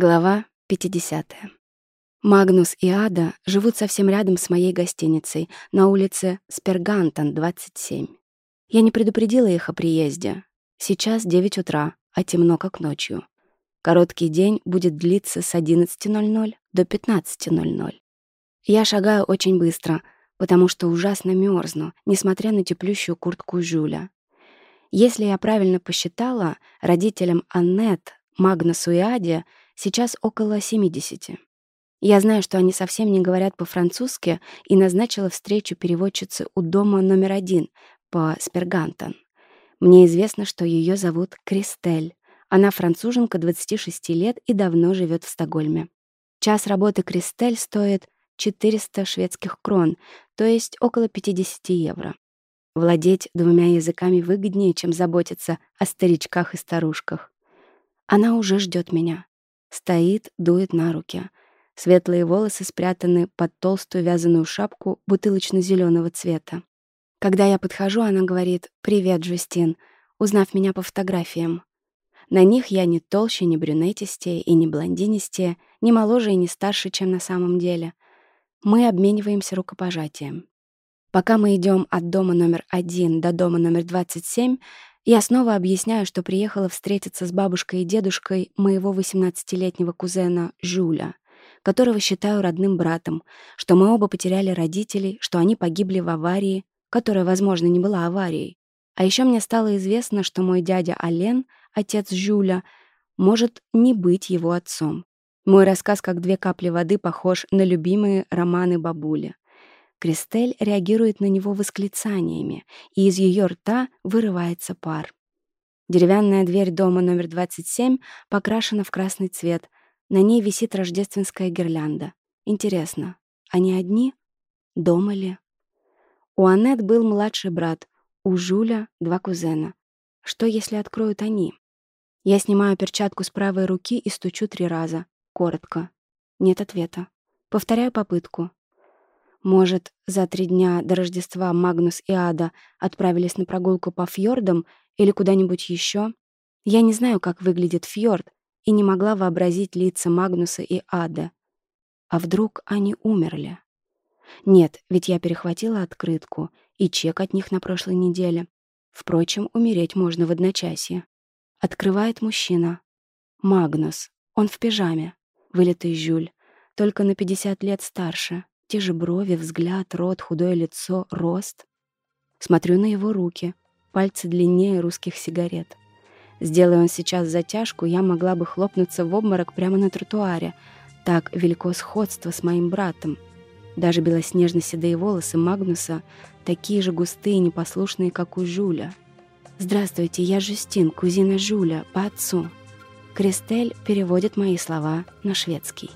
Глава 50. Магнус и Ада живут совсем рядом с моей гостиницей, на улице Спергантон, 27. Я не предупредила их о приезде. Сейчас 9 утра, а темно как ночью. Короткий день будет длиться с 11.00 до 15.00. Я шагаю очень быстро, потому что ужасно мерзну, несмотря на теплющую куртку Жюля. Если я правильно посчитала, родителям Аннет, Магнусу и Аде — сейчас около 70. Я знаю, что они совсем не говорят по-французски и назначила встречу переводчицы у дома номер один по Спергантон. Мне известно, что ее зовут Кристель. Она француженка 26 лет и давно живет в Стокгольме. Час работы Кристель стоит 400 шведских крон, то есть около 50 евро. Владеть двумя языками выгоднее, чем заботиться о старичках и старушках. Она уже ждет меня. Стоит, дует на руки. Светлые волосы спрятаны под толстую вязаную шапку бутылочно зеленого цвета. Когда я подхожу, она говорит «Привет, Джустин», узнав меня по фотографиям. На них я не толще, не брюнетистее и не блондинистее, не моложе и не старше, чем на самом деле. Мы обмениваемся рукопожатием. Пока мы идем от дома номер один до дома номер 27, я снова объясняю, что приехала встретиться с бабушкой и дедушкой моего 18-летнего кузена Жюля, которого считаю родным братом, что мы оба потеряли родителей, что они погибли в аварии, которая, возможно, не была аварией. А еще мне стало известно, что мой дядя Ален, отец Жюля, может не быть его отцом. Мой рассказ, как две капли воды, похож на любимые романы бабули — Кристель реагирует на него восклицаниями, и из ее рта вырывается пар. Деревянная дверь дома номер 27 покрашена в красный цвет. На ней висит рождественская гирлянда. Интересно, они одни? Дома ли? У Аннет был младший брат, у Жуля — два кузена. Что, если откроют они? Я снимаю перчатку с правой руки и стучу три раза. Коротко. Нет ответа. Повторяю попытку. Может, за три дня до Рождества Магнус и Ада отправились на прогулку по фьордам или куда-нибудь еще? Я не знаю, как выглядит фьорд, и не могла вообразить лица Магнуса и Ада. А вдруг они умерли? Нет, ведь я перехватила открытку и чек от них на прошлой неделе. Впрочем, умереть можно в одночасье. Открывает мужчина. Магнус. Он в пижаме. Вылитый Жюль. Только на 50 лет старше. Те же брови, взгляд, рот, худое лицо, рост. Смотрю на его руки, пальцы длиннее русских сигарет. Сделая он сейчас затяжку, я могла бы хлопнуться в обморок прямо на тротуаре. Так велико сходство с моим братом. Даже белоснежно-седые волосы Магнуса такие же густые и непослушные, как у Жуля. «Здравствуйте, я Жюстин, кузина Жуля, по отцу». Кристель переводит мои слова на шведский.